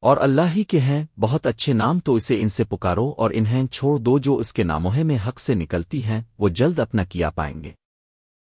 اور اللہ ہی کے ہیں، بہت اچھے نام تو اسے ان سے پکارو اور انہیں چھوڑ دو جو اس کے ناموہے میں حق سے نکلتی ہیں، وہ جلد اپنا کیا پائیں گے۔